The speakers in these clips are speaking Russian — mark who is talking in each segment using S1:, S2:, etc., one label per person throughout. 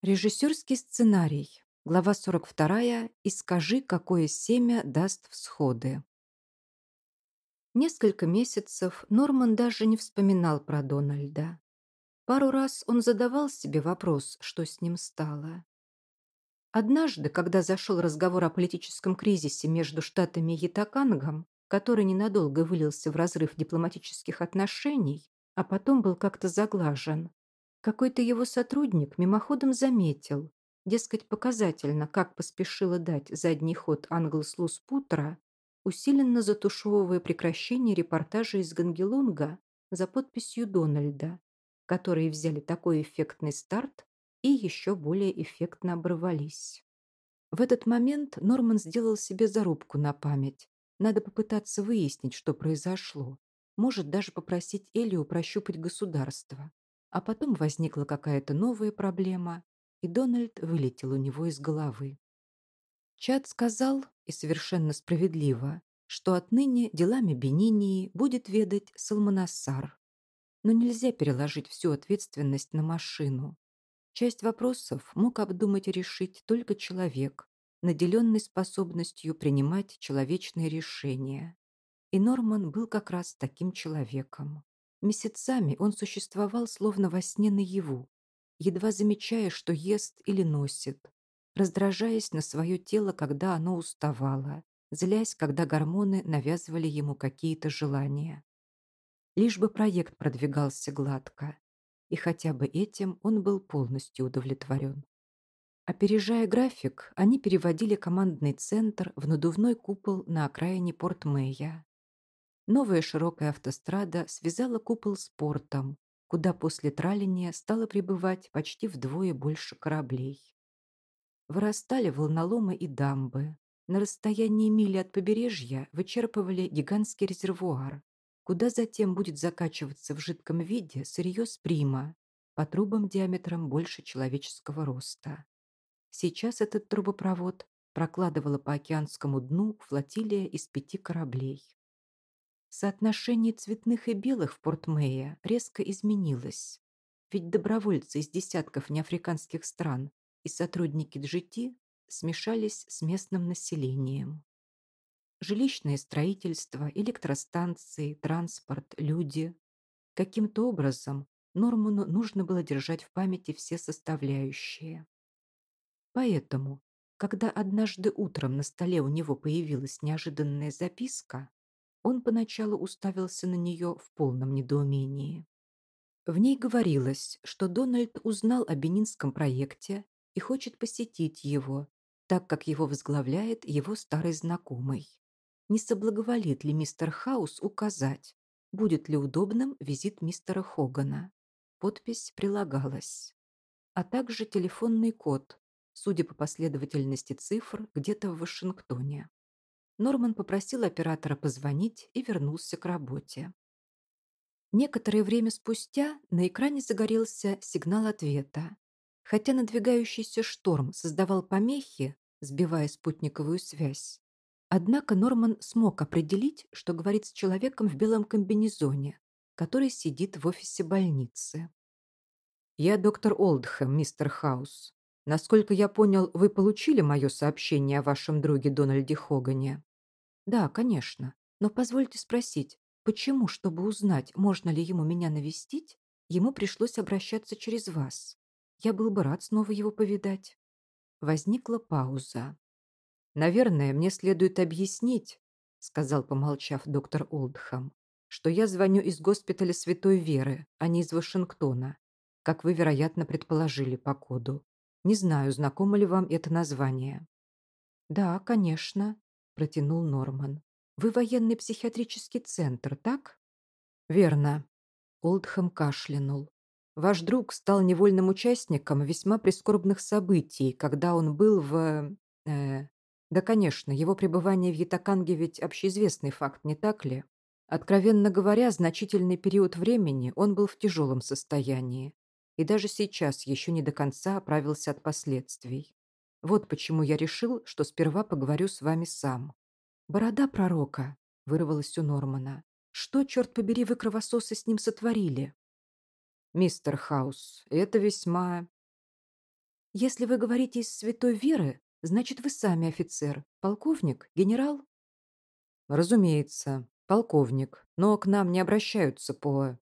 S1: Режиссерский сценарий. Глава 42. И скажи, какое семя даст всходы. Несколько месяцев Норман даже не вспоминал про Дональда. Пару раз он задавал себе вопрос, что с ним стало. Однажды, когда зашел разговор о политическом кризисе между штатами и Ятакангом, который ненадолго вылился в разрыв дипломатических отношений, а потом был как-то заглажен, какой-то его сотрудник мимоходом заметил, дескать, показательно, как поспешила дать задний ход Англслус Путра, усиленно затушевывая прекращение репортажа из Гангелунга за подписью Дональда, которые взяли такой эффектный старт и еще более эффектно оборвались. В этот момент Норман сделал себе зарубку на память. Надо попытаться выяснить, что произошло. Может даже попросить Элию прощупать государство. А потом возникла какая-то новая проблема, и Дональд вылетел у него из головы. Чад сказал, и совершенно справедливо, что отныне делами Бенинии будет ведать Салманасар. Но нельзя переложить всю ответственность на машину. Часть вопросов мог обдумать и решить только человек, наделенный способностью принимать человечные решения. И Норман был как раз таким человеком. Месяцами он существовал словно во сне наяву, едва замечая, что ест или носит, раздражаясь на свое тело, когда оно уставало, злясь, когда гормоны навязывали ему какие-то желания. Лишь бы проект продвигался гладко, и хотя бы этим он был полностью удовлетворен. Опережая график, они переводили командный центр в надувной купол на окраине Порт-Мэя. Новая широкая автострада связала купол с портом, куда после траления стало прибывать почти вдвое больше кораблей. Вырастали волноломы и дамбы. На расстоянии мили от побережья вычерпывали гигантский резервуар, куда затем будет закачиваться в жидком виде сырье с прима по трубам диаметром больше человеческого роста. Сейчас этот трубопровод прокладывала по океанскому дну флотилия из пяти кораблей. Соотношение цветных и белых в Порт-Мэя резко изменилось, ведь добровольцы из десятков неафриканских стран и сотрудники GT смешались с местным населением. Жилищное строительство, электростанции, транспорт, люди. Каким-то образом Норману нужно было держать в памяти все составляющие. Поэтому, когда однажды утром на столе у него появилась неожиданная записка, он поначалу уставился на нее в полном недоумении. В ней говорилось, что Дональд узнал о бенинском проекте и хочет посетить его, так как его возглавляет его старый знакомый. Не соблаговолит ли мистер Хаус указать, будет ли удобным визит мистера Хогана. Подпись прилагалась. А также телефонный код, судя по последовательности цифр, где-то в Вашингтоне. Норман попросил оператора позвонить и вернулся к работе. Некоторое время спустя на экране загорелся сигнал ответа. Хотя надвигающийся шторм создавал помехи, сбивая спутниковую связь, однако Норман смог определить, что говорит с человеком в белом комбинезоне, который сидит в офисе больницы. «Я доктор Олдхэм, мистер Хаус. Насколько я понял, вы получили мое сообщение о вашем друге Дональде Хогане?» «Да, конечно. Но позвольте спросить, почему, чтобы узнать, можно ли ему меня навестить, ему пришлось обращаться через вас? Я был бы рад снова его повидать». Возникла пауза. «Наверное, мне следует объяснить», — сказал, помолчав доктор Олдхам, «что я звоню из госпиталя Святой Веры, а не из Вашингтона, как вы, вероятно, предположили по коду. Не знаю, знакомо ли вам это название». «Да, конечно», протянул Норман. «Вы военный психиатрический центр, так?» «Верно». Олдхэм кашлянул. «Ваш друг стал невольным участником весьма прискорбных событий, когда он был в... Э, да, конечно, его пребывание в Ятаканге ведь общеизвестный факт, не так ли? Откровенно говоря, значительный период времени он был в тяжелом состоянии и даже сейчас еще не до конца оправился от последствий. Вот почему я решил, что сперва поговорю с вами сам. Борода пророка, вырвалась у Нормана. Что, черт побери, вы кровососы с ним сотворили? Мистер Хаус, это весьма... Если вы говорите из святой веры, значит, вы сами офицер, полковник, генерал?
S2: Разумеется, полковник, но к нам не обращаются по...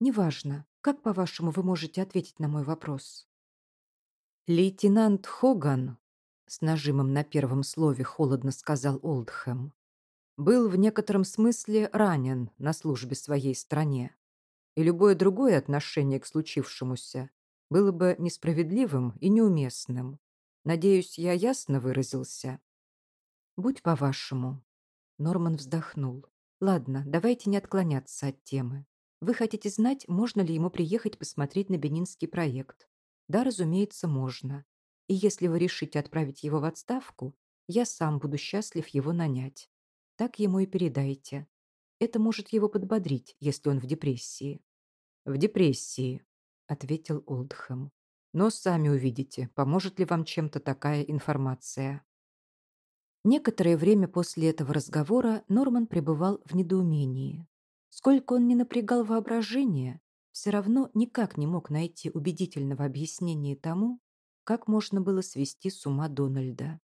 S1: Неважно. Как, по-вашему, вы можете ответить на мой вопрос?
S2: Лейтенант Хоган, с нажимом на первом слове холодно сказал Олдхэм, был в некотором смысле ранен на службе своей стране. И любое другое отношение к случившемуся было бы несправедливым и неуместным. Надеюсь, я ясно выразился.
S1: Будь по-вашему. Норман вздохнул. Ладно, давайте не отклоняться от темы. Вы хотите знать, можно ли ему приехать посмотреть на бенинский проект? Да, разумеется, можно. И если вы решите отправить его в отставку, я сам буду счастлив его нанять. Так ему и передайте. Это может его подбодрить, если он в депрессии.
S2: В депрессии, ответил Олдхэм. Но сами увидите, поможет ли вам чем-то такая информация.
S1: Некоторое время после этого разговора Норман пребывал в недоумении. Сколько он ни напрягал воображение, все равно никак не мог найти убедительного объяснения тому, как можно было свести с ума Дональда.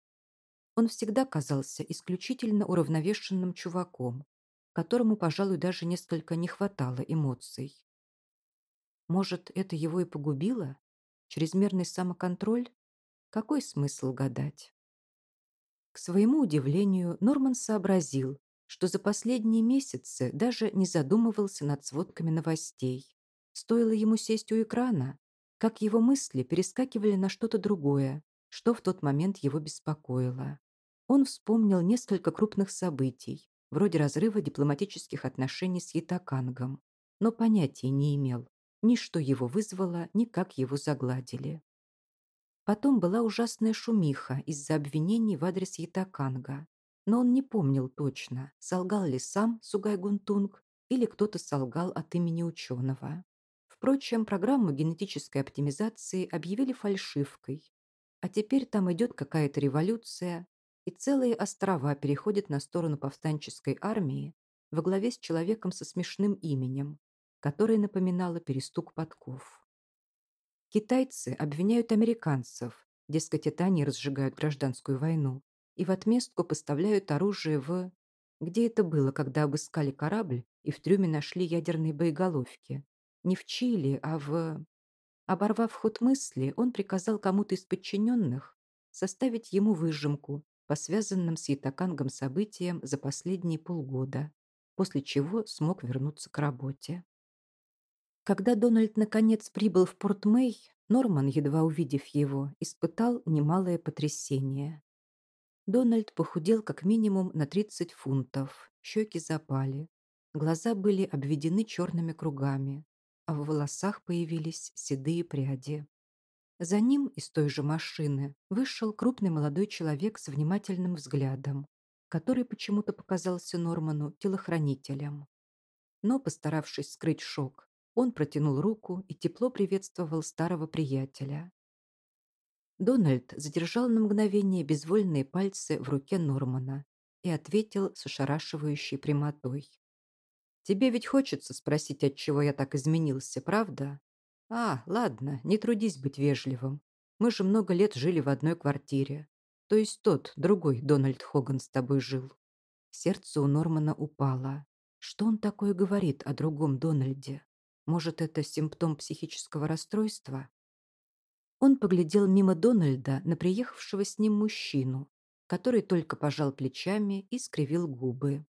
S1: Он всегда казался исключительно уравновешенным чуваком, которому, пожалуй, даже несколько не хватало эмоций. Может, это его и погубило? Чрезмерный самоконтроль? Какой смысл гадать? К своему удивлению, Норман сообразил, что за последние месяцы даже не задумывался над сводками новостей. Стоило ему сесть у экрана, как его мысли перескакивали на что-то другое, что в тот момент его беспокоило. Он вспомнил несколько крупных событий, вроде разрыва дипломатических отношений с Ятакангом, но понятия не имел, ни что его вызвало, ни как его загладили. Потом была ужасная шумиха из-за обвинений в адрес Ятаканга, но он не помнил точно, солгал ли сам Сугай Гунтунг или кто-то солгал от имени ученого. Впрочем, программу генетической оптимизации объявили фальшивкой, а теперь там идет какая-то революция, и целые острова переходят на сторону повстанческой армии во главе с человеком со смешным именем, которое напоминало перестук подков. Китайцы обвиняют американцев, дескать, это они разжигают гражданскую войну, и в отместку поставляют оружие в... Где это было, когда обыскали корабль и в трюме нашли ядерные боеголовки? Не в Чили, а в... Оборвав ход мысли, он приказал кому-то из подчиненных составить ему выжимку по связанным с Ятакангом событиям за последние полгода, после чего смог вернуться к работе. Когда Дональд наконец прибыл в Порт-Мэй, Норман, едва увидев его, испытал немалое потрясение. Дональд похудел как минимум на 30 фунтов, щеки запали, глаза были обведены черными кругами, а в волосах появились седые пряди. За ним из той же машины вышел крупный молодой человек с внимательным взглядом, который почему-то показался Норману телохранителем. Но, постаравшись скрыть шок, он протянул руку и тепло приветствовал старого приятеля. Дональд задержал на мгновение безвольные пальцы в руке Нормана и ответил с ошарашивающей прямотой. «Тебе ведь хочется спросить, от чего я так изменился, правда? А, ладно, не трудись быть вежливым. Мы же много лет жили в одной квартире. То есть тот, другой Дональд Хоган с тобой жил». Сердце у Нормана упало. Что он такое говорит о другом Дональде? Может, это симптом психического расстройства? Он поглядел мимо Дональда на приехавшего с ним мужчину, который только пожал плечами и скривил губы.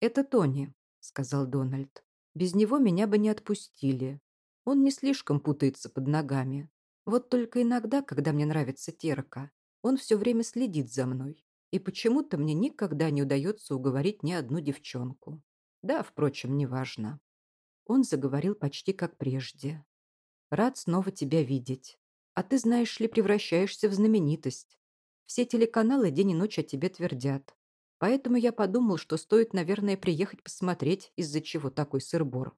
S1: «Это Тони», — сказал Дональд. «Без него меня бы не отпустили. Он не слишком путается под ногами. Вот только иногда, когда мне нравится терка, он все время следит за мной. И почему-то мне никогда не удается уговорить ни одну девчонку. Да, впрочем, неважно». Он заговорил почти как прежде. «Рад снова тебя видеть. А ты, знаешь ли, превращаешься в знаменитость. Все телеканалы день и ночь о тебе твердят. Поэтому я подумал, что стоит, наверное, приехать посмотреть, из-за чего такой сыр-бор.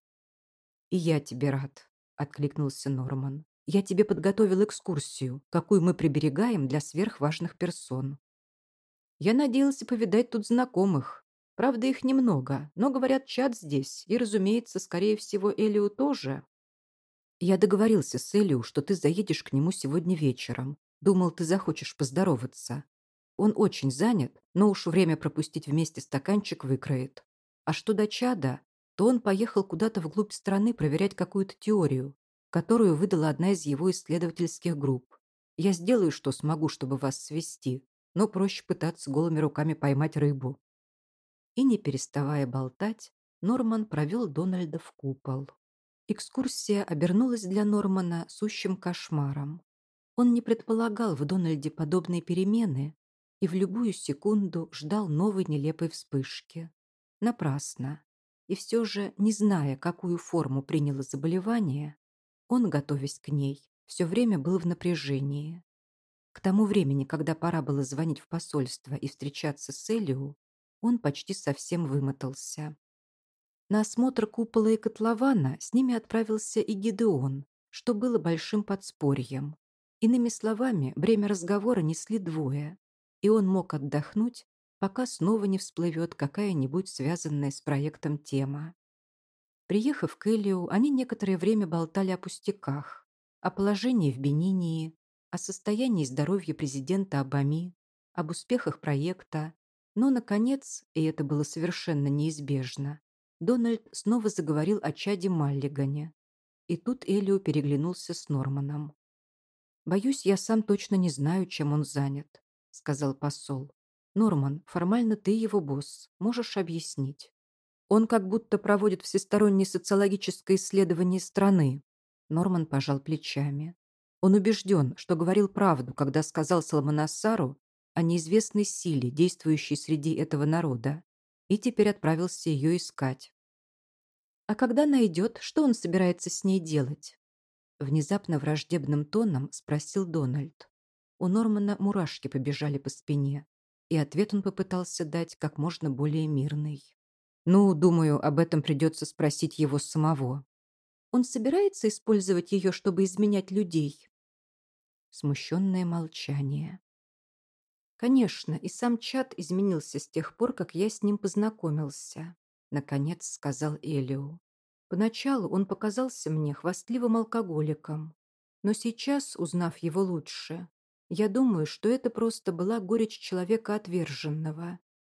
S1: «И я тебе рад», — откликнулся Норман. «Я тебе подготовил экскурсию, какую мы приберегаем для сверхважных персон. Я надеялся повидать тут знакомых. Правда, их немного, но, говорят, чат здесь, и, разумеется, скорее всего, Элиу тоже.
S2: Я договорился с Элиу, что ты заедешь к нему сегодня вечером. Думал, ты захочешь поздороваться. Он очень занят, но уж время пропустить вместе стаканчик выкроет. А что до чада, то он поехал куда-то вглубь страны проверять какую-то теорию, которую выдала одна из его исследовательских групп. Я сделаю, что смогу, чтобы вас свести, но проще пытаться голыми руками поймать рыбу. И не переставая болтать, Норман провел Дональда в купол. Экскурсия обернулась для Нормана сущим кошмаром. Он не предполагал в Дональде подобные перемены и в любую секунду ждал новой нелепой вспышки. Напрасно. И все же, не зная, какую форму приняло заболевание, он, готовясь к ней, все время был в напряжении. К тому времени, когда пора было звонить в посольство и встречаться с Элиу, он почти совсем вымотался. На осмотр купола и котлована с ними отправился и Гидеон, что было большим подспорьем. Иными словами, время разговора несли двое, и он мог отдохнуть, пока снова не всплывет какая-нибудь связанная с проектом тема. Приехав к Элиу, они некоторое время болтали о пустяках, о положении в Бенинии, о состоянии здоровья президента Абами, об успехах проекта, но, наконец, и это было совершенно неизбежно, Дональд снова заговорил о чаде Маллигане. И тут Элио переглянулся с Норманом. «Боюсь, я сам точно не знаю, чем он занят», — сказал посол. «Норман, формально ты его босс. Можешь объяснить?» «Он как будто проводит всестороннее социологическое исследование страны». Норман пожал плечами. Он убежден, что говорил правду, когда сказал Салманасару о неизвестной силе, действующей среди этого народа, и теперь отправился ее искать. А когда найдет, что он собирается с ней делать? Внезапно враждебным тоном спросил Дональд. У Нормана мурашки побежали по спине, и ответ он попытался дать как можно более мирный. «Ну, думаю, об этом придется спросить его самого. Он собирается использовать ее, чтобы изменять людей?» Смущенное молчание. Конечно, и сам чат изменился с тех пор, как я с ним познакомился, наконец сказал Элио. Поначалу он показался мне хвастливым алкоголиком, но сейчас, узнав его лучше, я думаю, что это просто была горечь человека отверженного.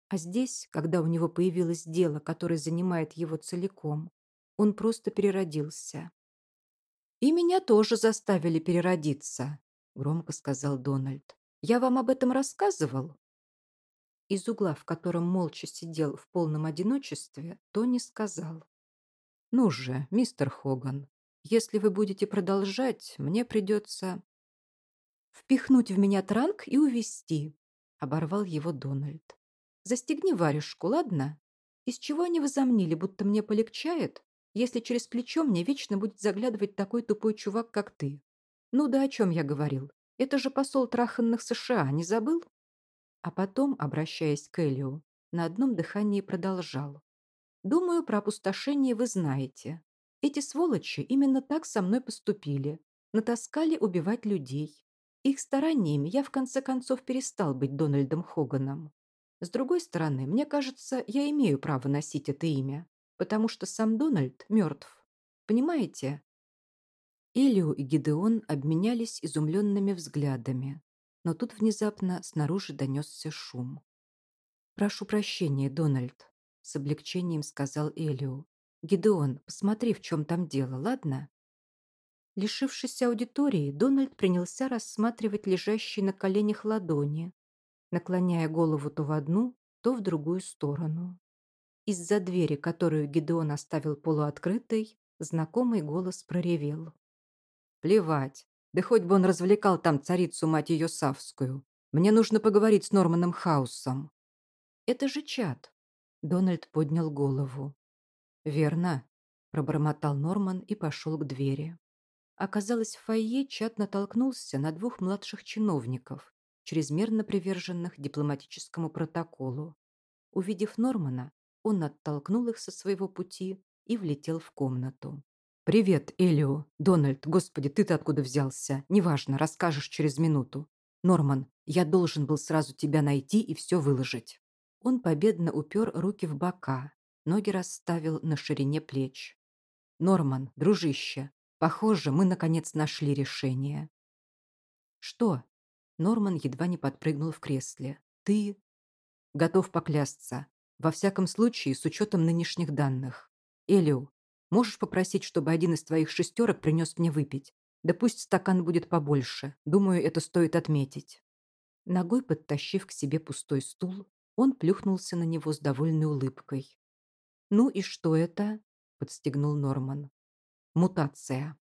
S2: А здесь, когда у него появилось дело, которое занимает его целиком, он просто переродился. «И меня тоже заставили переродиться», — громко сказал Дональд. Я вам об этом рассказывал?» Из угла, в котором молча сидел в полном одиночестве, Тони сказал. «Ну же, мистер Хоган, если вы будете продолжать, мне придется...» «Впихнуть в меня транк и увести», — оборвал его Дональд. «Застегни варежку, ладно? Из чего они возомнили, будто мне полегчает, если через плечо мне вечно будет заглядывать такой тупой чувак, как ты? Ну да о чем я говорил? Это же посол траханных США, не забыл? А потом, обращаясь к Элио, на одном дыхании продолжал. Думаю, про опустошение вы знаете. Эти сволочи именно так со мной поступили. Натаскали убивать людей. Их стараниями я в конце концов перестал быть Дональдом Хоганом. С другой стороны, мне кажется, я имею право носить это имя, потому что сам Дональд мертв. Понимаете? Элио и Гидеон обменялись изумленными взглядами, но тут внезапно снаружи донесся шум. «Прошу прощения, Дональд», — с облегчением сказал Элио. «Гидеон, посмотри, в чем там дело, ладно?» Лишившись аудитории, Дональд принялся рассматривать лежащие на коленях ладони, наклоняя голову то в одну, то в другую сторону. Из-за двери, которую Гидеон оставил полуоткрытой, знакомый голос проревел. Плевать. Да хоть бы он развлекал там царицу, мать ее, Савскую. Мне нужно поговорить с Норманом Хаусом. Это же чат. Дональд поднял голову. Верно, пробормотал Норман и пошел к двери. Оказалось, в фойе чат натолкнулся на двух младших чиновников, чрезмерно приверженных дипломатическому протоколу. Увидев Нормана, он оттолкнул их со своего пути и влетел в комнату. «Привет, Элио. Дональд, господи, ты-то откуда взялся? Неважно, расскажешь через минуту. Норман, я должен был сразу тебя найти и все выложить». Он победно упер руки в бока, ноги расставил на ширине плеч. «Норман, дружище, Похоже, мы наконец нашли решение.
S1: Что? Норман едва не подпрыгнул в кресле. Ты?
S2: Готов поклясться. Во всяком случае, с учетом нынешних данных. Элиу, можешь попросить, чтобы один из твоих шестерок принес мне выпить? Да пусть стакан будет побольше. Думаю, это стоит отметить.
S1: Ногой подтащив к себе пустой стул, он плюхнулся на него с довольной улыбкой. «Ну и что это?» – подстегнул Норман.
S2: «Мутация».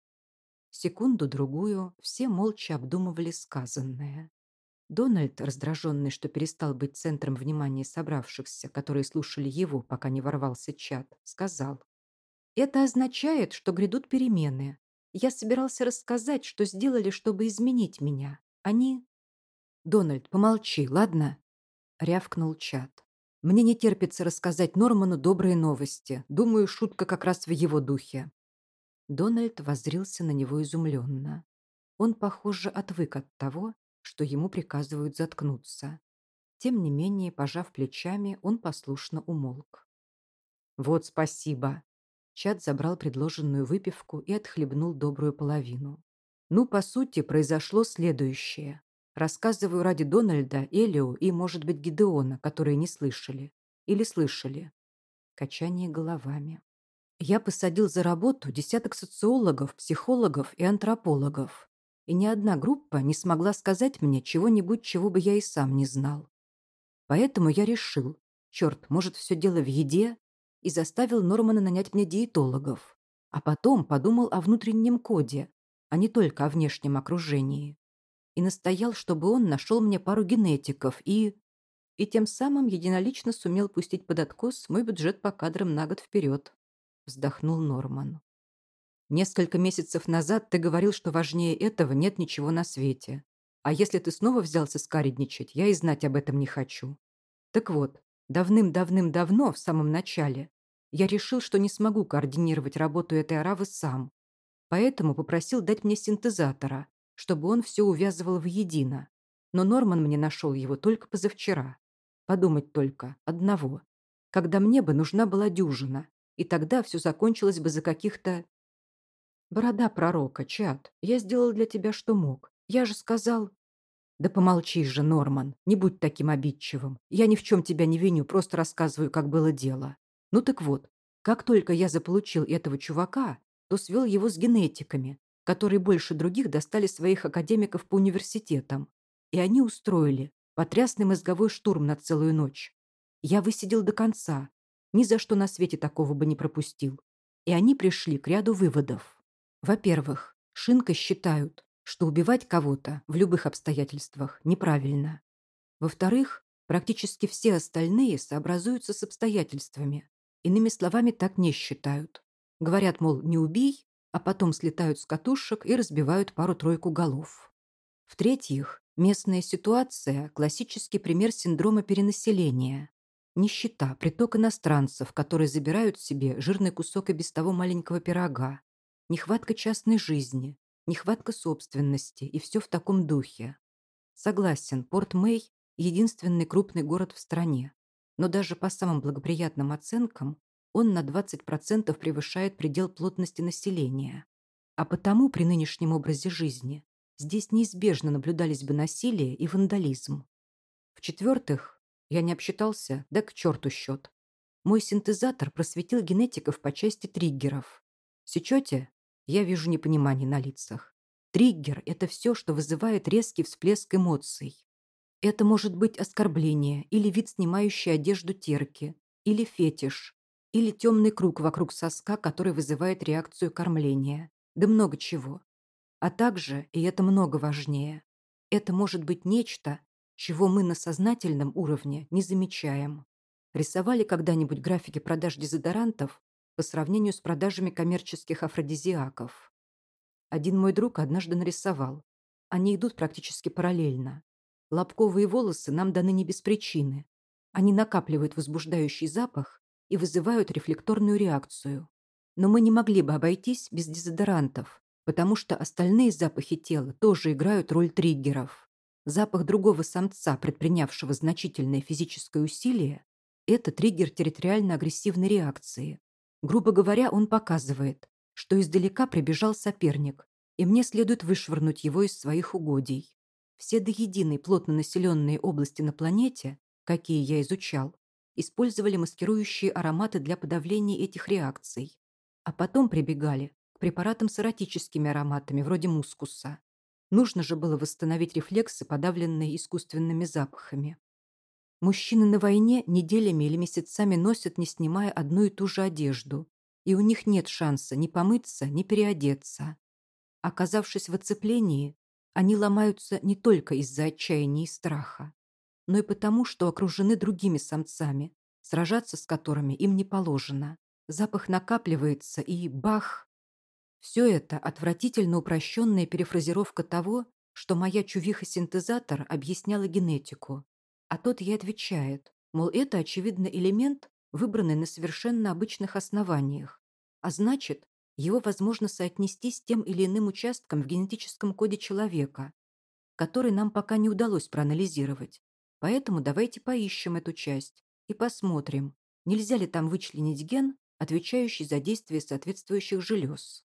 S1: Секунду-другую все молча обдумывали сказанное. Дональд, раздраженный, что перестал быть центром внимания собравшихся, которые слушали его, пока не ворвался чат, сказал. «Это означает, что грядут перемены. Я собирался рассказать, что сделали, чтобы изменить меня. Они...»
S2: «Дональд, помолчи, ладно?» — рявкнул чат. «Мне не терпится рассказать Норману добрые новости. Думаю, шутка как раз в его духе».
S1: Дональд воззрился на него изумленно. Он, похоже, отвык от того, что ему приказывают заткнуться. Тем не менее, пожав плечами, он послушно умолк.
S2: «Вот спасибо!» Чат забрал предложенную выпивку и отхлебнул добрую половину. «Ну, по сути, произошло следующее. Рассказываю ради Дональда, Элио и, может быть, Гидеона, которые не слышали. Или слышали?»
S1: Качание головами.
S2: Я посадил за работу десяток социологов, психологов и антропологов. И ни одна группа не смогла сказать мне чего-нибудь, чего бы я и сам не знал. Поэтому я решил, черт, может, все дело в еде, и заставил Нормана нанять мне диетологов. А потом подумал о внутреннем коде, а не только о внешнем окружении. И настоял, чтобы он нашел мне пару генетиков и... И тем самым единолично сумел пустить под откос мой бюджет по кадрам на год вперед вздохнул Норман. Несколько месяцев назад ты говорил, что важнее этого нет ничего на свете. А если ты снова взялся скаредничать, я и знать об этом не хочу. Так вот, давным-давным-давно, в самом начале, я решил, что не смогу координировать работу этой аравы сам. Поэтому попросил дать мне синтезатора, чтобы он все увязывал воедино. Но Норман мне нашел его только позавчера. Подумать только, одного. Когда мне бы нужна была дюжина, и тогда все закончилось бы за каких-то... Борода пророка, чат, я сделал для тебя, что мог. Я же сказал... Да помолчи же, Норман, не будь таким обидчивым. Я ни в чем тебя не виню, просто рассказываю, как было дело. Ну так вот, как только я заполучил этого чувака, то свел его с генетиками, которые больше других достали своих академиков по университетам. И они устроили потрясный мозговой штурм на целую ночь. Я высидел до конца, ни за что на свете такого бы не пропустил. И они пришли к ряду выводов. Во-первых, Шинка считают, что убивать кого-то в любых обстоятельствах неправильно. Во-вторых, практически все остальные сообразуются с обстоятельствами. Иными словами, так не считают. Говорят, мол, не убей, а потом слетают с катушек и разбивают пару-тройку голов. В-третьих, местная ситуация – классический пример синдрома перенаселения. Нищета, приток иностранцев, которые забирают себе жирный кусок и без того маленького пирога. Нехватка частной жизни, нехватка собственности и все в таком духе. Согласен, Порт-Мэй – единственный крупный город в стране. Но даже по самым благоприятным оценкам он на 20% превышает предел плотности населения. А потому при нынешнем образе жизни здесь неизбежно наблюдались бы насилие и вандализм. В-четвертых, я не обсчитался, да к черту счет. Мой синтезатор просветил генетиков по части триггеров. Сечете? Я вижу непонимание на лицах. Триггер – это все, что вызывает резкий всплеск эмоций. Это может быть оскорбление или вид, снимающий одежду терки, или фетиш, или темный круг вокруг соска, который вызывает реакцию кормления. Да много чего. А также, и это много важнее, это может быть нечто, чего мы на сознательном уровне не замечаем. Рисовали когда-нибудь графики продаж дезодорантов по сравнению с продажами коммерческих афродизиаков. Один мой друг однажды нарисовал. Они идут практически параллельно. Лобковые волосы нам даны не без причины. Они накапливают возбуждающий запах и вызывают рефлекторную реакцию. Но мы не могли бы обойтись без дезодорантов, потому что остальные запахи тела тоже играют роль триггеров. Запах другого самца, предпринявшего значительное физическое усилие, это триггер территориально-агрессивной реакции. Грубо говоря, он показывает,
S1: что издалека прибежал соперник, и мне следует вышвырнуть его из своих угодий. Все до единой плотно населенные области на планете, какие я изучал, использовали маскирующие ароматы для подавления этих реакций, а потом прибегали к препаратам с эротическими ароматами, вроде мускуса. Нужно же было восстановить рефлексы, подавленные искусственными запахами. Мужчины на войне неделями или месяцами носят, не снимая одну и ту же одежду, и у них нет шанса ни помыться, ни переодеться. Оказавшись в оцеплении, они ломаются не только из-за отчаяния и страха, но и потому, что окружены другими самцами, сражаться с которыми им не положено. Запах накапливается, и бах! Все это отвратительно упрощенная перефразировка того, что моя чувиха-синтезатор объясняла генетику. А тот ей отвечает, мол, это, очевидно, элемент, выбранный на совершенно обычных основаниях, а значит, его возможно соотнести с тем или иным участком в генетическом коде человека, который нам пока не удалось проанализировать. Поэтому давайте поищем эту часть и посмотрим, нельзя ли там вычленить ген, отвечающий за действие соответствующих желез.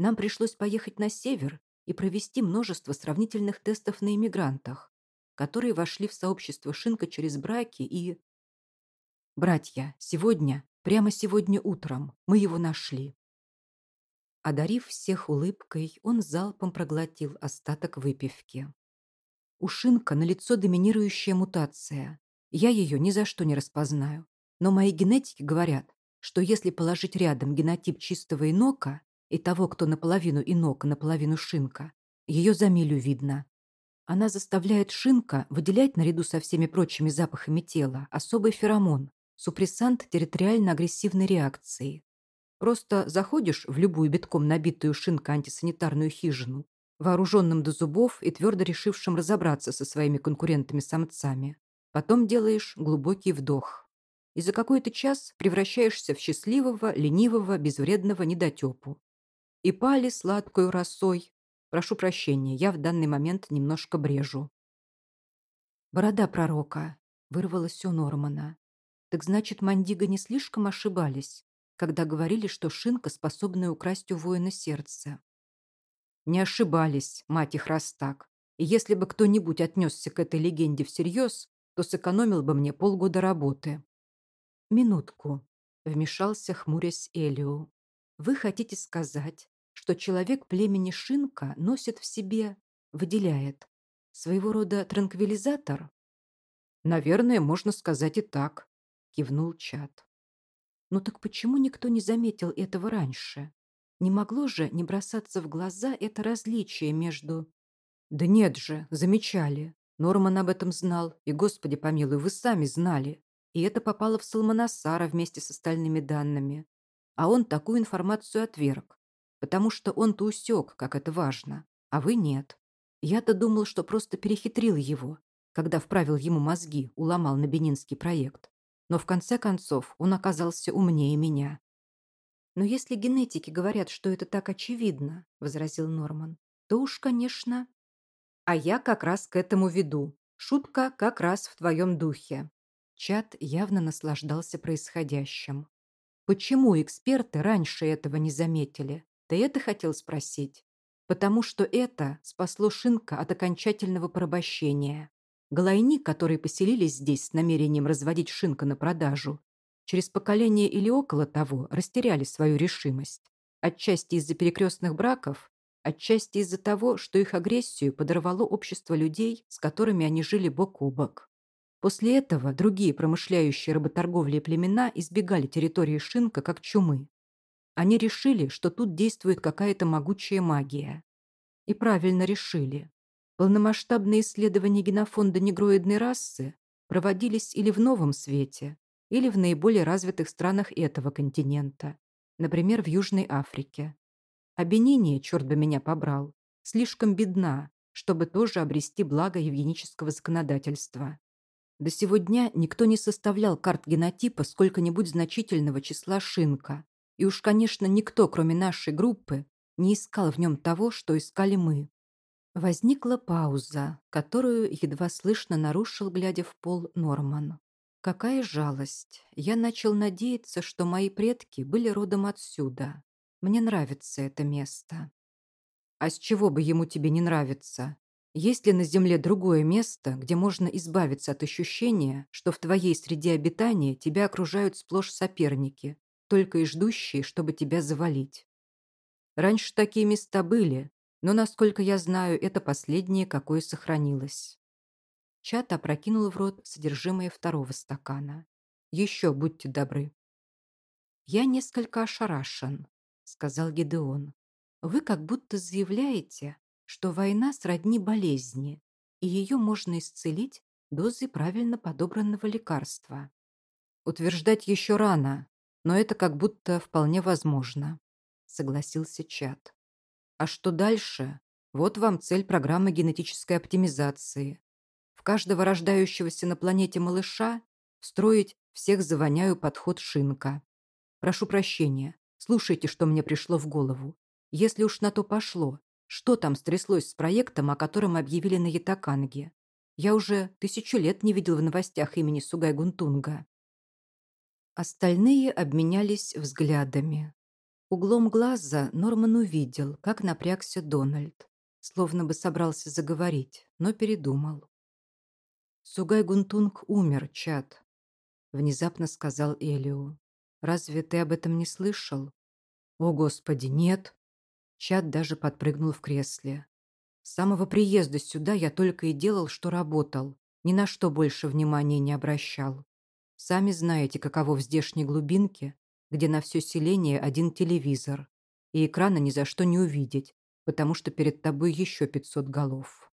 S1: Нам пришлось поехать на север и провести множество сравнительных тестов на иммигрантах, которые вошли в сообщество Шинка через браки и... Братья, сегодня, прямо сегодня утром, мы его нашли. Одарив всех улыбкой, он залпом проглотил остаток выпивки. У Шинка на лицо доминирующая мутация. Я ее ни за что не распознаю. Но мои генетики говорят, что если положить рядом генотип чистого инока и того, кто наполовину инок, наполовину шинка, ее за милю видно. Она заставляет шинка выделять наряду со всеми прочими запахами тела особый феромон, супрессант территориально-агрессивной реакции. Просто заходишь в любую битком набитую шинка антисанитарную хижину вооруженным до зубов и твердо решившим разобраться со своими конкурентами-самцами. Потом делаешь глубокий вдох. И за какой-то час превращаешься в счастливого, ленивого, безвредного недотепу. И пали сладкую росой. Прошу прощения, я в данный момент немножко брежу. Борода пророка вырвалась у Нормана. Так значит, Мандига не слишком ошибались, когда говорили, что шинка, способная украсть у воина сердце. Не ошибались, мать их раз так. И если бы кто-нибудь отнесся к этой легенде всерьез, то сэкономил бы мне полгода работы. Минутку, вмешался, хмурясь Элиу. Вы хотите сказать, что человек племени Шинка носит в себе, выделяет, своего рода транквилизатор? Наверное, можно сказать и так, кивнул Чат. Ну так почему никто не заметил этого раньше? Не могло же не бросаться в глаза это различие между... Да нет же, замечали. Норман об этом знал, и, господи помилуй, вы сами знали. И это попало в Салманасара вместе с остальными данными. А он такую информацию отверг, потому что он-то усек, как это важно, а вы нет. Я-то думал, что просто перехитрил его, когда вправил ему мозги, уломал на бенинский проект. Но в конце концов он оказался умнее меня. «Но если генетики говорят, что это так очевидно», — возразил Норман, «то уж, конечно...» «А я как раз к этому веду. Шутка как раз в твоем духе». Чат явно наслаждался происходящим. «Почему эксперты раньше этого не заметили? Ты это хотел спросить?» «Потому что это спасло Шинка от окончательного порабощения. Глайни, которые поселились здесь с намерением разводить Шинка на продажу, через поколение или около того растеряли свою решимость. Отчасти из-за перекрестных браков, отчасти из-за того, что их агрессию подорвало общество людей, с которыми они жили бок о бок. После этого другие промышляющие работорговлей племена избегали территории Шинка как чумы. Они решили, что тут действует какая-то могучая магия. И правильно решили. Полномасштабные исследования генофонда негроидной расы проводились или в Новом Свете, или в наиболее развитых странах этого континента, например, в Южной Африке. А Бениния, черт бы меня побрал, слишком бедна, чтобы тоже обрести благо евгенического законодательства. До сего дня никто не составлял карт генотипа сколько-нибудь значительного числа шинка, и уж, конечно, никто, кроме нашей группы, не искал в нем того, что искали мы. Возникла пауза, которую едва слышно нарушил, глядя в пол, Норман. Какая жалость. Я начал надеяться, что мои предки были родом отсюда. Мне нравится это место.
S2: А с чего бы ему тебе не нравиться? Есть ли на Земле другое место, где можно избавиться от ощущения, что в твоей среде обитания тебя окружают сплошь соперники, только и ждущие, чтобы тебя завалить? Раньше такие места были, но, насколько я знаю, это последнее, какое сохранилось. Чат опрокинул в рот содержимое второго стакана. «Еще будьте добры».
S1: «Я несколько ошарашен», — сказал Гидеон. «Вы как будто заявляете, что война сродни болезни, и ее можно исцелить дозой правильно подобранного лекарства».
S2: «Утверждать еще рано, но это как будто вполне возможно», — согласился Чат. «А что дальше? Вот вам цель программы генетической оптимизации в каждого рождающегося на планете малыша встроить всех завоняю подход шинка. Прошу прощения, слушайте, что мне пришло в голову. Если уж на то пошло, что там стряслось с проектом, о котором объявили на Ятаканге? Я уже тысячу лет не видел в новостях имени Сугай Гунтунга.
S1: Остальные обменялись взглядами. Углом глаза Норман увидел, как напрягся Дональд. Словно бы собрался заговорить, но передумал.
S2: «Сугай Гунтунг умер, чат», — внезапно сказал Элио. «Разве ты об этом не слышал?» «О, Господи, нет!» Чат даже подпрыгнул в кресле. «С самого приезда сюда я только и делал, что работал. Ни на что больше внимания не обращал. Сами знаете, каково в здешней глубинке, где на все селение один телевизор, и экрана ни за что не увидеть, потому что перед тобой еще пятьсот голов».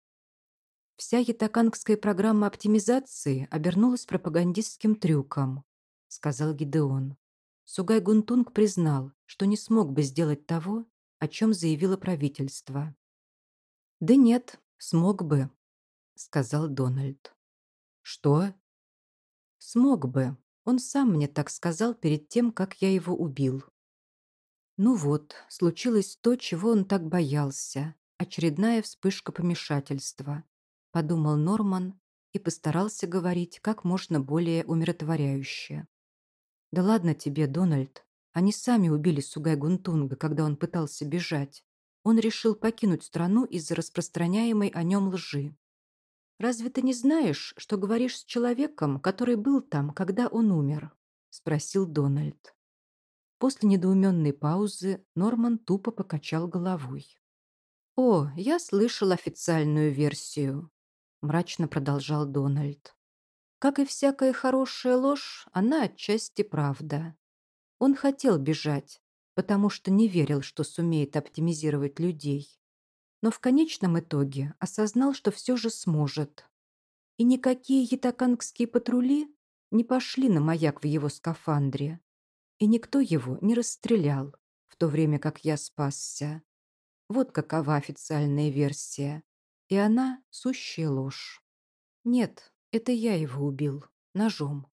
S1: Вся ятакангская программа оптимизации обернулась пропагандистским трюком, сказал Гидеон. Сугай Гунтунг признал, что не смог бы сделать того, о чем заявило правительство. «Да нет, смог бы», — сказал Дональд.
S2: «Что?»
S1: «Смог бы. Он сам мне так сказал перед тем, как я его убил». Ну вот, случилось то, чего он так боялся. Очередная вспышка помешательства подумал Норман и постарался говорить как можно более умиротворяюще. «Да ладно тебе, Дональд. Они сами убили Сугай Гунтунга, когда он пытался бежать. Он решил покинуть страну из-за распространяемой о нем лжи. «Разве ты не знаешь, что говоришь с человеком, который был там, когда он умер?» – спросил Дональд. После недоуменной паузы Норман тупо покачал головой. «О, я слышал официальную версию мрачно продолжал Дональд. Как и всякая хорошая ложь, она отчасти правда. Он хотел бежать, потому что не верил, что сумеет оптимизировать людей. Но в конечном итоге осознал, что все же сможет. И никакие ятакангские патрули не пошли на маяк в его скафандре. И никто его не расстрелял, в то время как я спасся. Вот какова официальная версия. И она — сущая ложь. Нет, это я его убил. Ножом.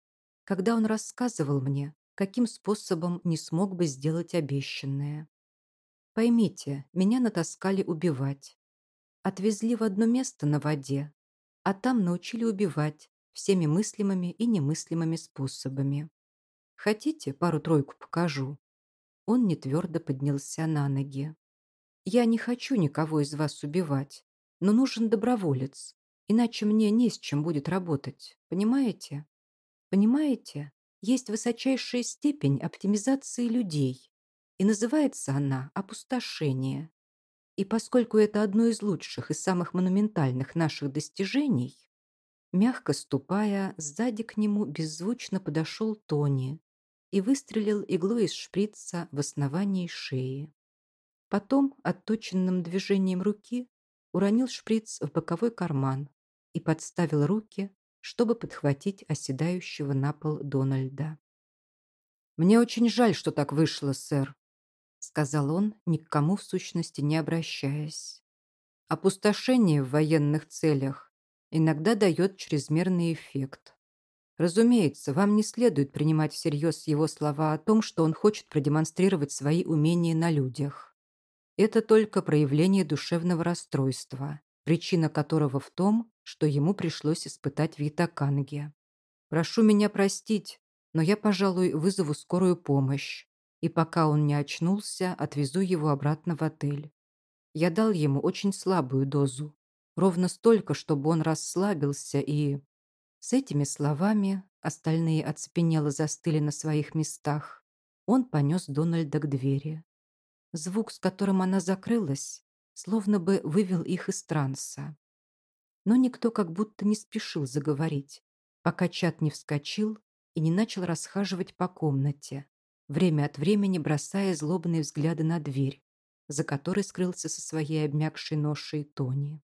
S1: Когда он рассказывал мне, каким способом не смог бы сделать обещанное. Поймите, меня натаскали убивать. Отвезли в одно место на воде, а там научили убивать всеми мыслимыми и немыслимыми способами. Хотите, пару-тройку покажу?» Он не твердо поднялся на ноги. «Я не хочу никого из вас убивать но нужен доброволец, иначе мне не с чем будет работать, понимаете? Понимаете? Есть высочайшая степень оптимизации людей, и называется она опустошение. И поскольку это одно из лучших и самых монументальных наших достижений, мягко ступая, сзади к нему беззвучно подошел Тони и выстрелил иглой из шприца в основании шеи. Потом, отточенным движением руки, уронил шприц в боковой карман и подставил руки, чтобы подхватить оседающего на пол Дональда.
S2: «Мне очень жаль, что так вышло, сэр», — сказал он, ни к кому в сущности не обращаясь. «Опустошение в военных целях иногда дает чрезмерный эффект. Разумеется, вам не следует принимать всерьез его слова о том, что он хочет продемонстрировать свои умения на людях. Это только проявление душевного расстройства, причина которого в том, что ему пришлось испытать в Ятаканге. Прошу меня простить, но я, пожалуй, вызову скорую помощь. И пока он не очнулся, отвезу его обратно в отель. Я дал ему очень слабую дозу, ровно столько, чтобы он расслабился и... С этими словами остальные оцепенело застыли на своих местах. Он понес Дональда к двери. Звук, с которым она закрылась, словно бы вывел их из транса. Но никто как будто не спешил заговорить, пока чат не вскочил и не начал расхаживать по комнате, время от времени бросая злобные взгляды на дверь, за которой скрылся со своей обмякшей ношей Тони.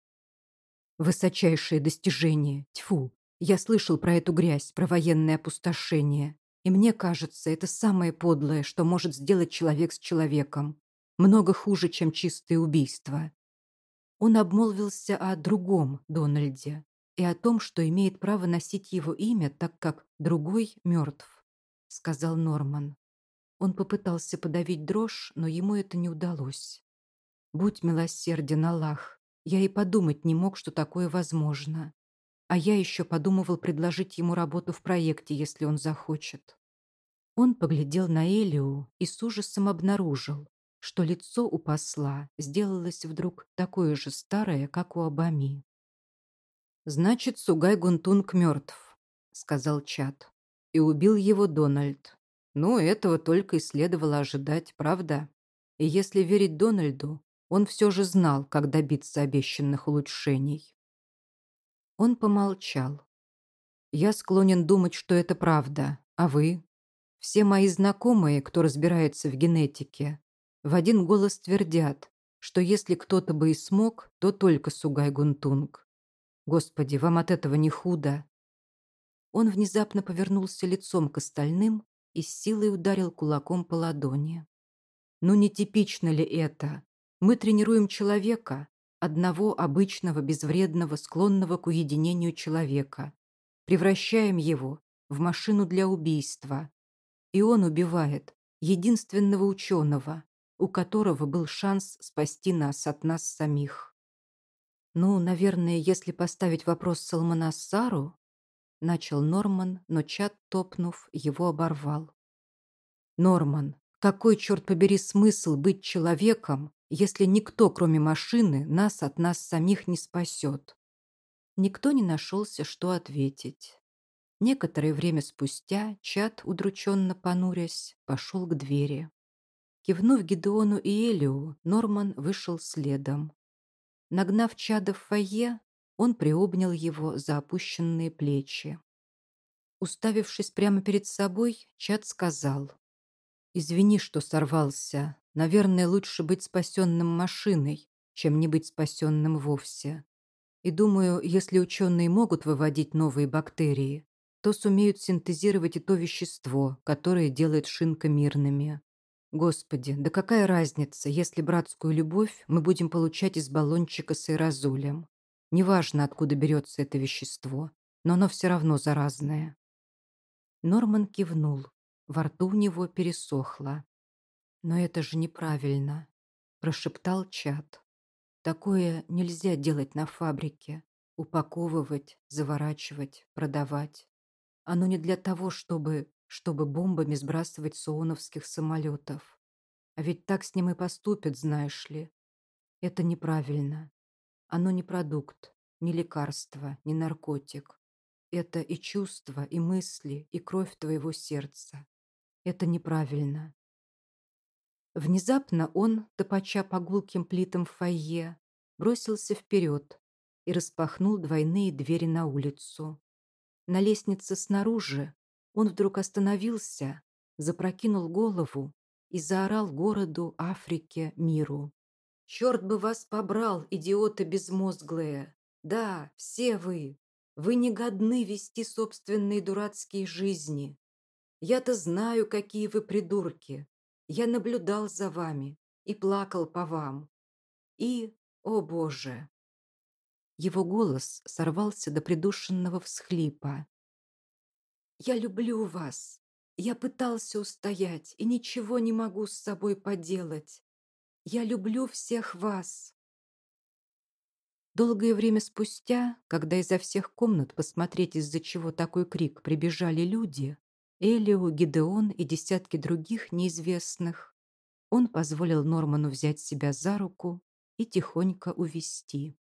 S2: Высочайшее достижение. Тьфу. Я слышал про эту грязь, про военное опустошение. И мне кажется, это самое подлое, что может сделать человек с человеком. Много хуже, чем чистое убийство. Он обмолвился о другом Дональде и о том, что имеет право носить его имя, так как другой мертв, сказал Норман. Он попытался подавить дрожь, но ему это не удалось. Будь милосерден, Аллах. Я и подумать не мог, что такое возможно. А я еще подумывал предложить ему работу в проекте, если он захочет. Он поглядел на Элиу и с ужасом обнаружил, что лицо у посла сделалось вдруг такое же старое, как у Абами. «Значит, Сугай Гунтунг мертв», — сказал Чат. «И убил его Дональд. Ну, этого только и следовало ожидать, правда? И если верить Дональду, он все же знал, как добиться обещанных улучшений. Он помолчал. «Я склонен думать, что это правда. А вы? Все мои знакомые, кто разбирается в генетике, в один голос твердят, что если кто-то бы и смог, то только Сугай Гунтунг. Господи, вам от этого не худо?» Он внезапно повернулся лицом к остальным и с силой ударил кулаком по ладони. «Ну не типично ли это? Мы тренируем человека, одного обычного, безвредного, склонного к уединению человека, превращаем его в машину для убийства. И он убивает единственного ученого, у которого был шанс спасти нас от нас самих. Ну, наверное, если поставить вопрос Салманассару, начал Норман, но чат, топнув, его оборвал. Норман, какой, черт побери, смысл быть человеком, если никто, кроме машины, нас от нас самих не спасет. Никто не нашелся, что ответить. Некоторое время спустя Чат, удрученно понурясь, пошел к двери. Кивнув Гедеону и Элиу, Норман вышел следом. Нагнав Чада в фойе, он приобнял его за опущенные плечи. Уставившись прямо перед собой, Чад сказал. «Извини, что сорвался. Наверное, лучше быть спасенным машиной, чем не быть спасенным вовсе. И думаю, если ученые могут выводить новые бактерии, то сумеют синтезировать и то вещество, которое делает шинка мирными. Господи, да какая разница, если братскую любовь мы будем получать из баллончика с аэрозолем? Неважно, откуда берется это вещество, но оно все равно заразное. Норман кивнул. Во рту у него пересохло. «Но это же неправильно», – прошептал Чат. «Такое нельзя делать на фабрике. Упаковывать, заворачивать, продавать. Оно не для того, чтобы, чтобы бомбами сбрасывать с ооновских самолетов. А ведь так с ним и поступят, знаешь ли. Это неправильно. Оно не продукт, не лекарство, не наркотик. Это и чувства, и мысли, и кровь твоего сердца. Это неправильно. Внезапно он, топача по гулким плитам в фойе, бросился вперед и распахнул двойные двери на улицу. На лестнице снаружи он вдруг остановился, запрокинул голову и заорал городу, Африке, миру. «Черт бы вас побрал, идиоты безмозглые! Да, все вы! Вы не годны вести собственные дурацкие жизни! Я-то знаю, какие вы придурки, я наблюдал за вами и плакал по вам. И, о боже!» Его голос сорвался до придушенного всхлипа. «Я люблю вас. Я пытался устоять и ничего не могу с собой поделать. Я люблю всех вас». Долгое время спустя, когда изо всех комнат посмотреть, из-за чего такой крик, прибежали люди,
S1: Элио, Гидеон и десятки других неизвестных, он позволил Норману взять себя за руку и тихонько увести.